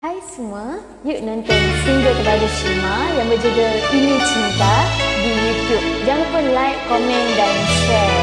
Hai semua, yuk nonton single terbaru Shima yang berjudul Ini Cinta di YouTube. Jangan lupa like, komen dan share.